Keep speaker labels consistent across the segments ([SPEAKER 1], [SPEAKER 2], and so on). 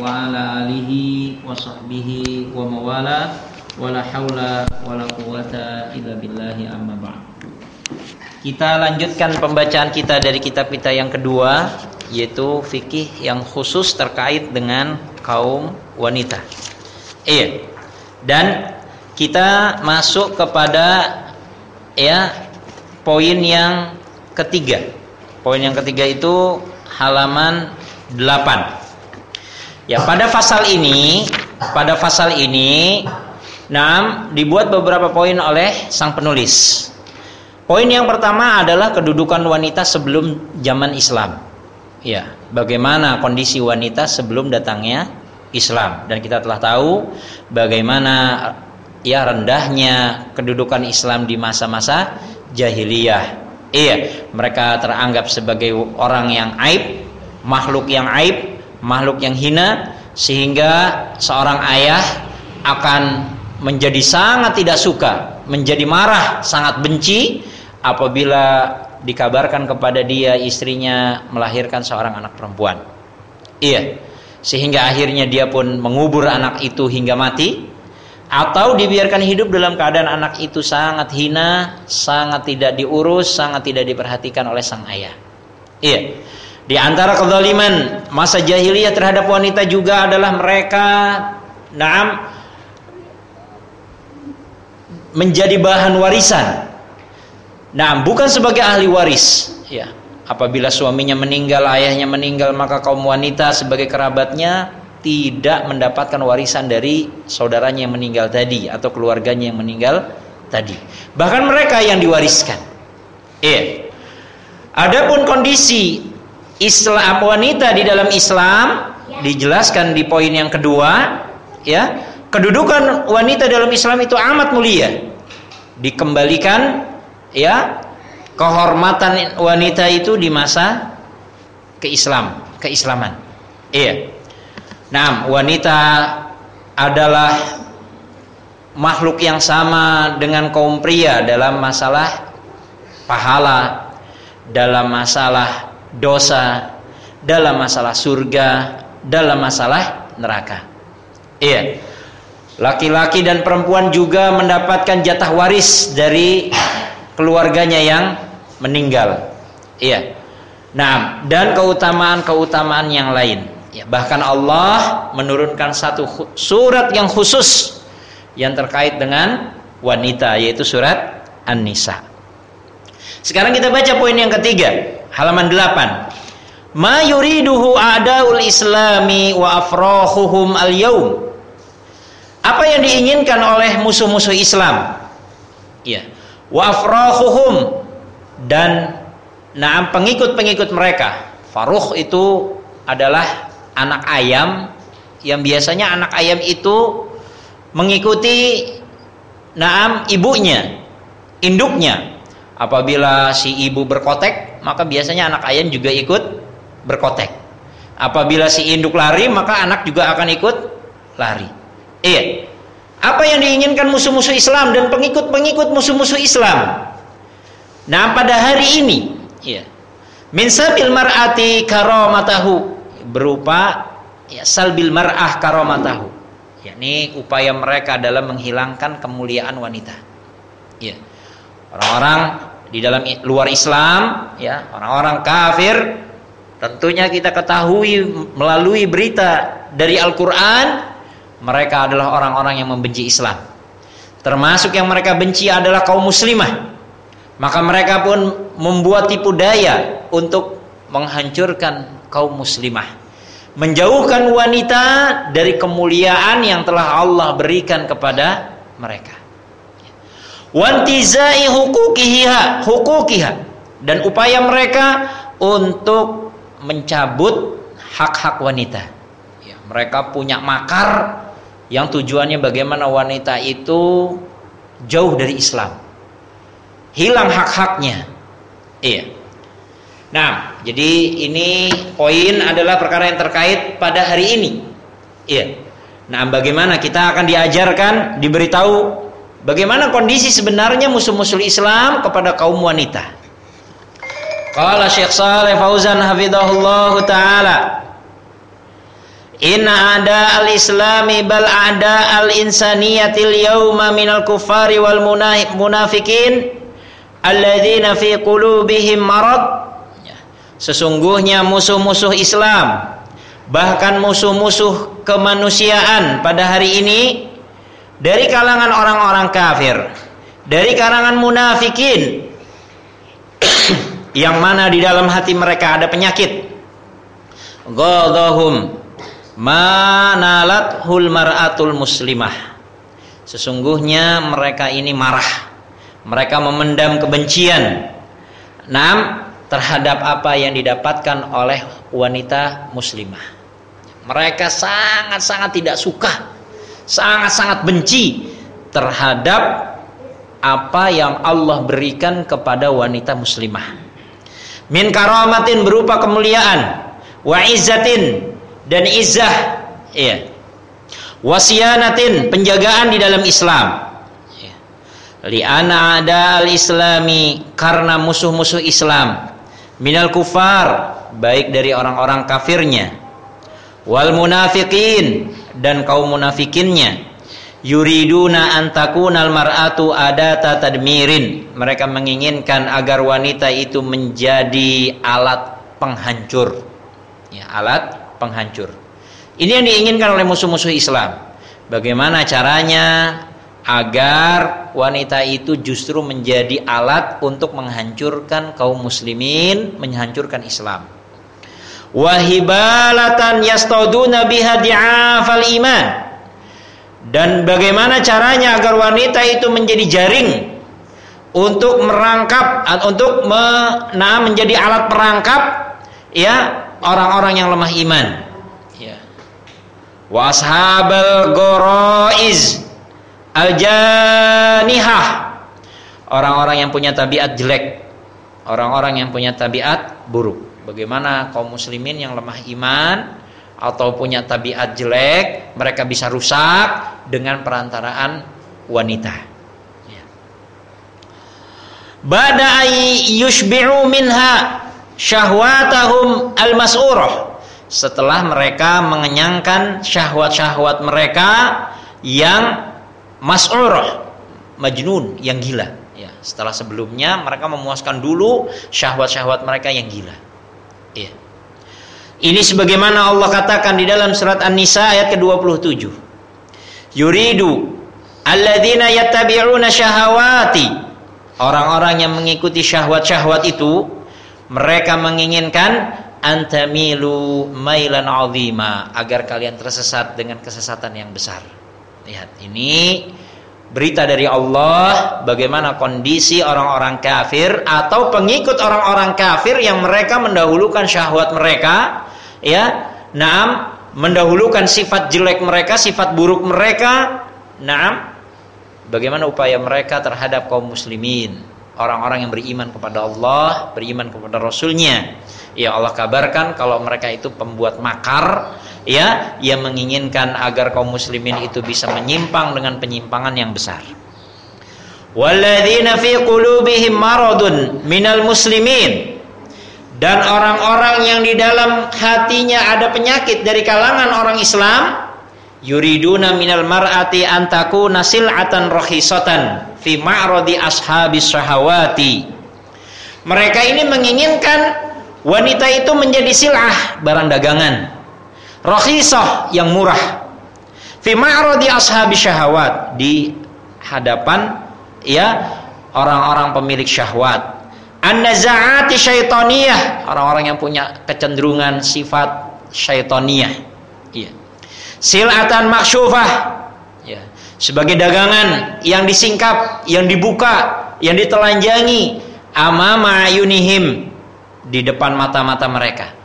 [SPEAKER 1] wa ala alihi wa sahbihi wa mawala wa la haula wa la quwata illa billahi amma ba'd. Kita lanjutkan pembacaan kita dari kitab kita yang kedua yaitu fikih yang khusus terkait dengan kaum wanita. Iya. Dan kita masuk kepada ya poin yang ketiga. Poin yang ketiga itu halaman 8. Ya, pada pasal ini, pada pasal ini Nah, dibuat beberapa poin oleh sang penulis. Poin yang pertama adalah kedudukan wanita sebelum zaman Islam. Ya, bagaimana kondisi wanita sebelum datangnya Islam dan kita telah tahu bagaimana ya rendahnya kedudukan Islam di masa-masa jahiliyah. Iya, mereka teranggap sebagai orang yang aib, makhluk yang aib, makhluk yang hina sehingga seorang ayah akan menjadi sangat tidak suka, menjadi marah, sangat benci apabila dikabarkan kepada dia istrinya melahirkan seorang anak perempuan. Iya. Sehingga akhirnya dia pun mengubur anak itu hingga mati atau dibiarkan hidup dalam keadaan anak itu sangat hina, sangat tidak diurus, sangat tidak diperhatikan oleh sang ayah. Iya. Di antara kezaliman masa jahiliyah terhadap wanita juga adalah mereka naam menjadi bahan warisan. Nah, bukan sebagai ahli waris, ya. Apabila suaminya meninggal, ayahnya meninggal, maka kaum wanita sebagai kerabatnya tidak mendapatkan warisan dari saudaranya yang meninggal tadi atau keluarganya yang meninggal tadi. Bahkan mereka yang diwariskan. Iya. Adapun kondisi Islam wanita di dalam Islam dijelaskan di poin yang kedua, ya. Kedudukan wanita dalam Islam itu amat mulia. Dikembalikan ya kehormatan wanita itu di masa keislam, keislaman. Iya. Nah, wanita adalah makhluk yang sama dengan kaum pria dalam masalah pahala, dalam masalah dosa, dalam masalah surga, dalam masalah neraka. Iya. Laki-laki dan perempuan juga mendapatkan jatah waris dari keluarganya yang meninggal. Iya. Nah, dan keutamaan-keutamaan yang lain. Ya, bahkan Allah menurunkan satu surat yang khusus yang terkait dengan wanita yaitu surat An-Nisa. Sekarang kita baca poin yang ketiga halaman 8. Ma yuriduhu a'daul islami wa afrahuhum al-yaum. Apa yang diinginkan oleh musuh-musuh Islam? Ya. Wa afrahuhum dan naam pengikut-pengikut mereka. Faruh itu adalah anak ayam yang biasanya anak ayam itu mengikuti naam ibunya, induknya. Apabila si ibu berkotek, maka biasanya anak ayam juga ikut berkotek. Apabila si induk lari, maka anak juga akan ikut lari. Iya. Apa yang diinginkan musuh-musuh Islam dan pengikut-pengikut musuh-musuh Islam? Nah, pada hari ini, iya. Min sabil mar'ati karamatahu berupa ya salbil mar'ah karamatahu. yakni upaya mereka dalam menghilangkan kemuliaan wanita. Iya. Orang-orang di dalam luar Islam ya orang-orang kafir tentunya kita ketahui melalui berita dari Al-Qur'an mereka adalah orang-orang yang membenci Islam. Termasuk yang mereka benci adalah kaum muslimah. Maka mereka pun membuat tipu daya untuk menghancurkan kaum muslimah. Menjauhkan wanita dari kemuliaan yang telah Allah berikan kepada mereka wantizai hukukiha. Dan upaya mereka untuk mencabut hak-hak wanita. Ya, mereka punya makar yang tujuannya bagaimana wanita itu jauh dari Islam. Hilang hak-haknya. Iya. Nah jadi ini poin adalah perkara yang terkait pada hari ini. Iya. Nah bagaimana kita akan diajarkan diberitahu Bagaimana kondisi sebenarnya musuh-musuh Islam kepada kaum wanita? Qala Syekh Saleh Fauzan hafizahullah taala In ada al-islami bal ada al-insaniyatil yawma minal kufari wal munafikin alladzina fi qulubihim marad ya. Sesungguhnya musuh-musuh Islam bahkan musuh-musuh kemanusiaan pada hari ini dari kalangan orang-orang kafir, dari kalangan munafikin. Yang mana di dalam hati mereka ada penyakit. Ghadahum manalat hul mar'atul muslimah. Sesungguhnya mereka ini marah. Mereka memendam kebencian. Enam terhadap apa yang didapatkan oleh wanita muslimah. Mereka sangat-sangat tidak suka sangat-sangat benci terhadap apa yang Allah berikan kepada wanita muslimah. Min karamatin berupa kemuliaan wa izzatin dan izzah ya wasiyanatin penjagaan di dalam Islam. Ya. li'ana ada al-islami karena musuh-musuh Islam. Minal kufar baik dari orang-orang kafirnya wal munafikin dan kaum munafikinnya yuriduna antakunal mar'atu adata tadmirin mereka menginginkan agar wanita itu menjadi alat penghancur ya alat penghancur. Ini yang diinginkan oleh musuh-musuh Islam. Bagaimana caranya agar wanita itu justru menjadi alat untuk menghancurkan kaum muslimin, menghancurkan Islam. Wahibalatan yastaduna biha di'afal iman. Dan bagaimana caranya agar wanita itu menjadi jaring untuk merangkap untuk menjadi alat perangkap ya orang-orang yang lemah iman. Ya. Wa ashabal al-janihah. Orang-orang yang punya tabiat jelek. Orang-orang yang punya tabiat buruk. Bagaimana kaum muslimin yang lemah iman atau punya tabiat jelek, mereka bisa rusak dengan perantaraan wanita. Ya. Bada yushbi'u minha syahwatahum al-mas'urah setelah mereka mengenyangkan syahwat-syahwat mereka yang mas'urah majnun yang gila ya setelah sebelumnya mereka memuaskan dulu syahwat-syahwat mereka yang gila ya ini sebagaimana Allah katakan di dalam surat An-Nisa ayat ke-27. Yuridu alladzina yattabi'una syahawati. Orang-orang yang mengikuti syahwat-syahwat itu mereka menginginkan antamilu mailan azima agar kalian tersesat dengan kesesatan yang besar. Lihat, ini berita dari Allah bagaimana kondisi orang-orang kafir atau pengikut orang-orang kafir yang mereka mendahulukan syahwat mereka, ya. Naam, mendahulukan sifat jelek mereka, sifat buruk mereka. Naam, bagaimana upaya mereka terhadap kaum muslimin orang-orang yang beriman kepada Allah, beriman kepada Rasulnya. Ya Allah kabarkan kalau mereka itu pembuat makar, ya, yang menginginkan agar kaum muslimin itu bisa menyimpang dengan penyimpangan yang besar. Walladzina fi qulubihim maradun minal muslimin. Dan orang-orang yang di dalam hatinya ada penyakit dari kalangan orang Islam yuriduna minal mar'ati antaku nasil'atan rohisatan fi ma'rodi ashabis syahawati. Mereka ini menginginkan wanita itu menjadi silah barang dagangan rohisah yang murah. Fi ma'rodi ashabis syahawat di hadapan ya orang-orang pemilik syahwat. An-nazaati syaitoniyah orang-orang yang punya kecenderungan sifat syaitoniyah iya. Silatan maksyufah. Ya. Sebagai dagangan yang disingkap yang dibuka yang ditelanjangi. Amama ayunihim. Di depan mata-mata mereka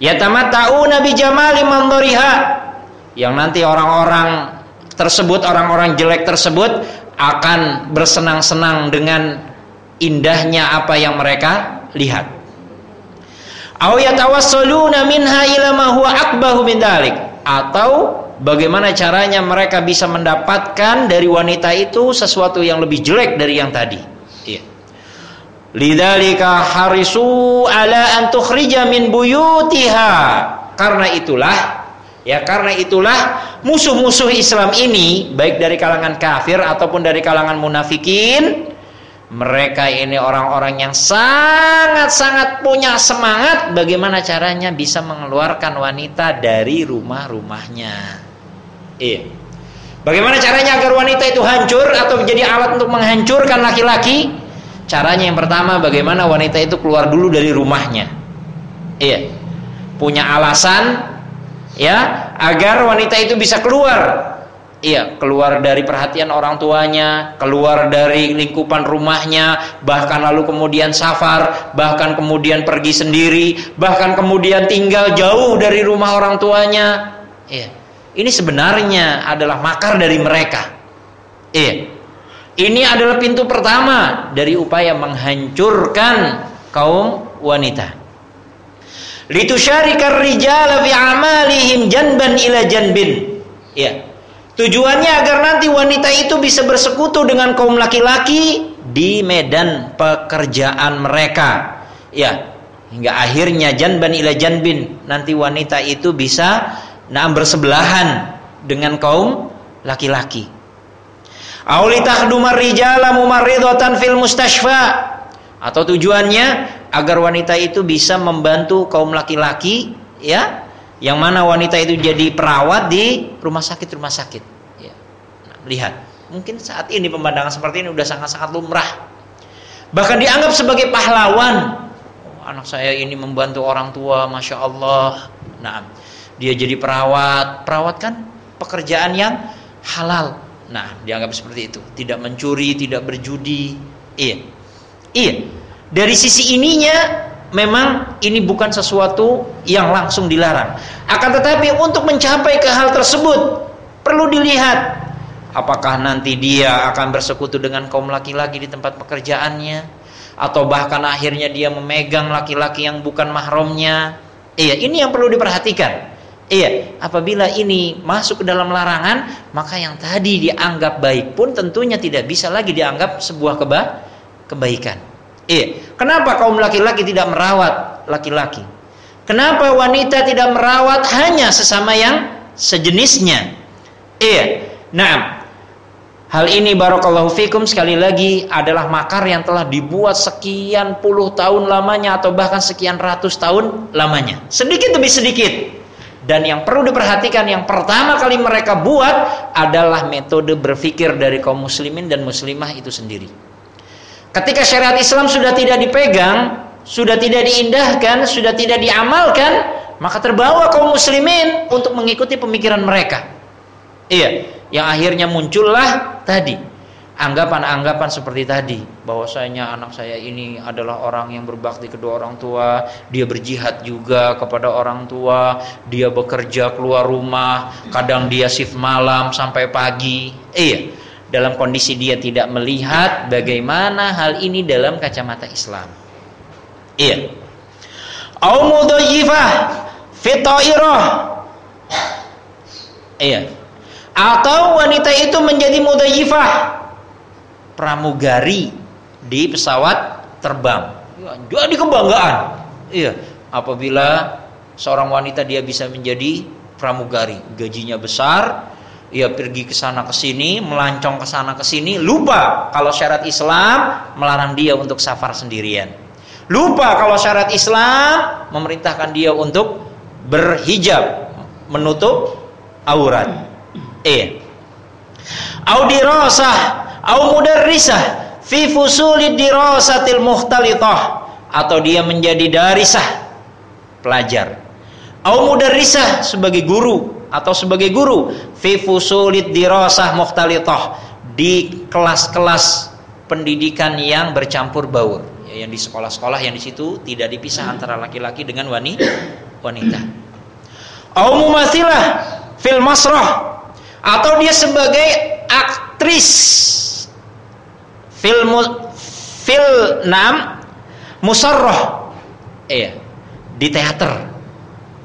[SPEAKER 1] yatamatta'una nabi jamali mandhariha yang nanti orang-orang tersebut orang-orang jelek tersebut akan bersenang-senang dengan indahnya apa yang mereka lihat. Aw yatawassaluna minha ila ma huwa akbahu min dalik atau bagaimana caranya mereka bisa mendapatkan dari wanita itu sesuatu yang lebih jelek dari yang tadi. Lidzalika harisu ala an tukhrija min buyutiha. Karena itulah Ya karena itulah musuh-musuh Islam ini baik dari kalangan kafir ataupun dari kalangan munafikin mereka ini orang-orang yang sangat-sangat punya semangat bagaimana caranya bisa mengeluarkan wanita dari rumah-rumahnya. Iya. Bagaimana caranya agar wanita itu hancur atau menjadi alat untuk menghancurkan laki-laki? Caranya yang pertama bagaimana wanita itu keluar dulu dari rumahnya. Iya. Punya alasan ya agar wanita itu bisa keluar Iya, keluar dari perhatian orang tuanya, keluar dari lingkupan rumahnya, bahkan lalu kemudian safar, bahkan kemudian pergi sendiri, bahkan kemudian tinggal jauh dari rumah orang tuanya. Iya. Ini sebenarnya adalah makar dari mereka. Iya. Ini adalah pintu pertama dari upaya menghancurkan kaum wanita litusyarikar rijala fi amalihim janban ila janbin. Ya. Tujuannya agar nanti wanita itu bisa bersekutu dengan kaum laki-laki di medan pekerjaan mereka. Ya. Hingga akhirnya janban ila janbin nanti wanita itu bisa nah bersebelahan dengan kaum laki-laki. Fil mustashfa. Atau tujuannya agar wanita itu bisa membantu kaum laki-laki ya. Yang mana wanita itu jadi perawat di rumah sakit rumah sakit. Ya. nah, lihat. Mungkin saat ini pemandangan seperti ini udah sangat-sangat lumrah. Bahkan dianggap sebagai pahlawan. Oh, anak saya ini membantu orang tua masya Allah. Nah dia jadi perawat. Perawat kan pekerjaan yang halal nah dianggap seperti itu tidak mencuri tidak berjudi iya iya dari sisi ininya memang ini bukan sesuatu yang langsung dilarang. Akan tetapi untuk mencapai ke hal tersebut perlu dilihat apakah nanti dia akan bersekutu dengan kaum laki-laki di tempat pekerjaannya atau bahkan akhirnya dia memegang laki-laki yang bukan mahramnya. Iya, ini yang perlu diperhatikan. Iya, apabila ini masuk ke dalam larangan, maka yang tadi dianggap baik pun tentunya tidak bisa lagi dianggap sebuah keba kebaikan. Iya. Kenapa kaum laki-laki tidak merawat laki-laki? Kenapa wanita tidak merawat hanya sesama yang sejenisnya? Iya. Nah, hal ini barakallahu fikum sekali lagi adalah makar yang telah dibuat sekian puluh tahun lamanya atau bahkan sekian ratus tahun lamanya. Sedikit demi sedikit. Dan yang perlu diperhatikan yang pertama kali mereka buat adalah metode berpikir dari kaum muslimin dan muslimah itu sendiri. Ketika syariat Islam sudah tidak dipegang, sudah tidak diindahkan, sudah tidak diamalkan, maka terbawa kaum muslimin untuk mengikuti pemikiran mereka. Iya, yang akhirnya muncullah tadi anggapan-anggapan seperti tadi bahwasanya anak saya ini adalah orang yang berbakti kedua orang tua, dia berjihad juga kepada orang tua, dia bekerja keluar rumah, kadang dia shift malam sampai pagi. Iya dalam kondisi dia tidak melihat bagaimana hal ini dalam kacamata Islam. Iya. Au mudayyifah fitairah. Iya. Atau wanita itu menjadi mudayyifah pramugari di pesawat terbang. Ya, jadi kebanggaan. Iya, apabila seorang wanita dia bisa menjadi pramugari, gajinya besar, ia pergi ke sana ke sini, melancong ke sana ke sini, lupa kalau syarat Islam melarang dia untuk safar sendirian. Lupa kalau syarat Islam memerintahkan dia untuk berhijab, menutup aurat. Eh. Au dirasah, au mudarrisah fi fusulid dirasatil mukhtalitah. Atau dia menjadi darisah pelajar. Au mudarrisah sebagai guru atau sebagai guru fi fusulid dirasah mukhtalitah. Di kelas-kelas pendidikan yang bercampur baur. Ya, yang di sekolah-sekolah yang di situ tidak dipisah antara laki-laki dengan wanita wanita. Au mumathilah fil masrah. Atau dia sebagai aktris film fil nam musarrah iya di teater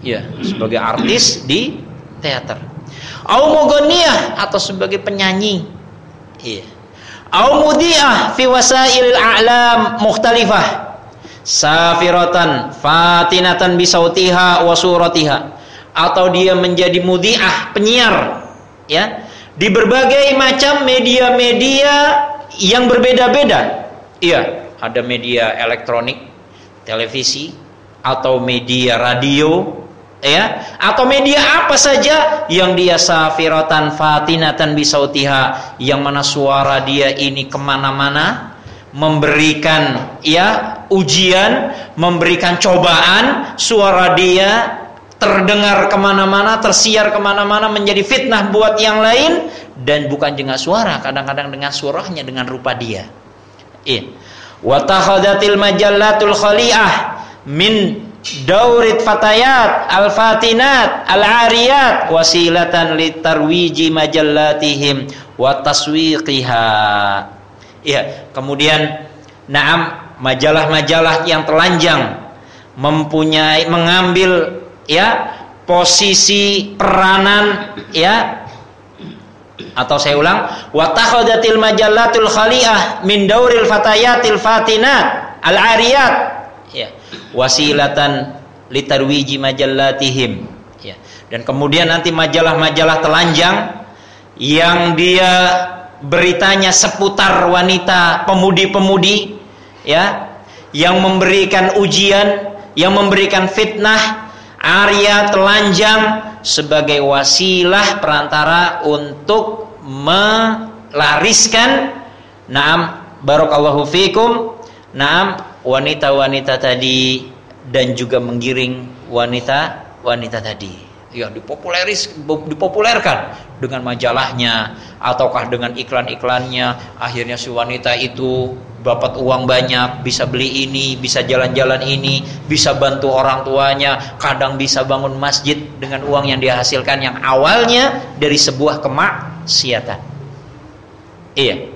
[SPEAKER 1] ya sebagai artis di teater. Au mugoniyah atau sebagai penyanyi. Iya. Au mudiah fi wasailil a'lam mukhtalifah. Safiratan fatinatan bisautiha wa suratiha. atau dia menjadi mudiah penyiar ya di berbagai macam media-media yang berbeda-beda. Iya, ada media elektronik, televisi atau media radio ya atau media apa saja yang dia safiratan fatinatan bisautiha yang mana suara dia ini ke mana-mana memberikan ya ujian memberikan cobaan suara dia terdengar ke mana-mana tersiar ke mana-mana menjadi fitnah buat yang lain dan bukan dengan suara kadang-kadang dengan suaranya dengan rupa dia. Iya. Watakhadatil majallatul khali'ah min daurit fatayat al-fatinat al-ariyat wasilatan litarwiji majallatihim wa taswiqiha. Ya kemudian naam majalah-majalah yang telanjang mempunyai mengambil ya posisi peranan ya. Atau saya ulang wa takhadatil majallatul khali'ah min dauril fatayatil fatinat al-ariyat. Ya. Wasilatan litarwiji majallatihim. Ya. Dan kemudian nanti majalah-majalah telanjang yang dia beritanya seputar wanita pemudi-pemudi ya yang memberikan ujian yang memberikan fitnah Arya telanjang sebagai wasilah perantara untuk melariskan. Naam barakallahu fikum. Naam wanita-wanita tadi dan juga menggiring wanita-wanita tadi. Ya dipopuleris dipopulerkan dengan majalahnya ataukah dengan iklan-iklannya. Akhirnya si wanita itu dapat uang banyak bisa beli ini bisa jalan-jalan ini bisa bantu orang tuanya kadang bisa bangun masjid dengan uang yang dihasilkan yang awalnya dari sebuah kemaksiatan. Iya.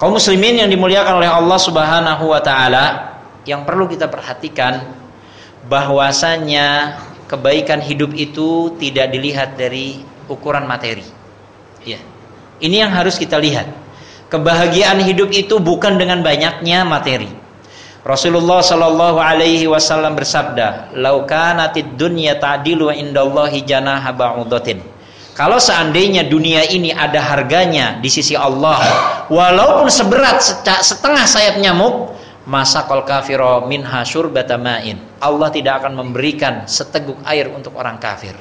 [SPEAKER 1] Kaum muslimin yang dimuliakan oleh Allah Subhanahu wa taala yang perlu kita perhatikan bahwasanya kebaikan hidup itu tidak dilihat dari ukuran materi. Ya. Ini yang harus kita lihat. Kebahagiaan hidup itu bukan dengan banyaknya materi. Rasulullah Shallallahu Alaihi Wasallam bersabda, "Laukanatid dunya ta'dilu indallahi janaha ba'udatin." Kalau seandainya dunia ini ada harganya di sisi Allah, walaupun seberat setengah sayap nyamuk, masa kol kafiro minha syurbatama'in Allah tidak akan memberikan seteguk air untuk orang kafir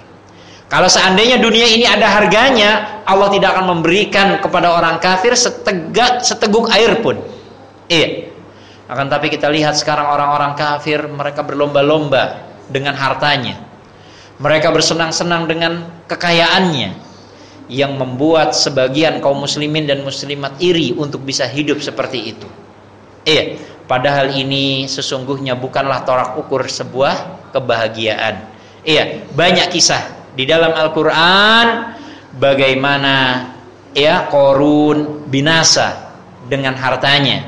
[SPEAKER 1] kalau seandainya dunia ini ada harganya Allah tidak akan memberikan kepada orang kafir setegak seteguk air pun. Iya. Akan tapi kita lihat sekarang orang-orang kafir mereka berlomba-lomba dengan hartanya. Mereka bersenang-senang dengan kekayaannya yang membuat sebagian kaum muslimin dan muslimat iri untuk bisa hidup seperti itu. Iya. Padahal ini sesungguhnya bukanlah tolak ukur sebuah kebahagiaan. Iya, banyak kisah di dalam Al-Qur'an bagaimana ya korun binasa dengan hartanya.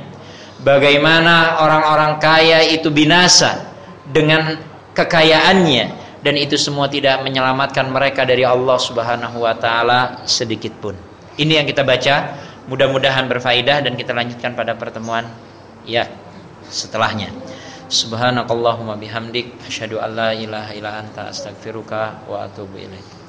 [SPEAKER 1] Bagaimana orang-orang kaya itu binasa dengan kekayaannya dan itu semua tidak menyelamatkan mereka dari Allah Subhanahu wa taala sedikit pun. Ini yang kita baca, mudah-mudahan berfaedah dan kita lanjutkan pada pertemuan ya setelahnya. Subhanakallahumma bihamdik asyhadu an la ilaha illa anta astaghfiruka wa atubu ilaik.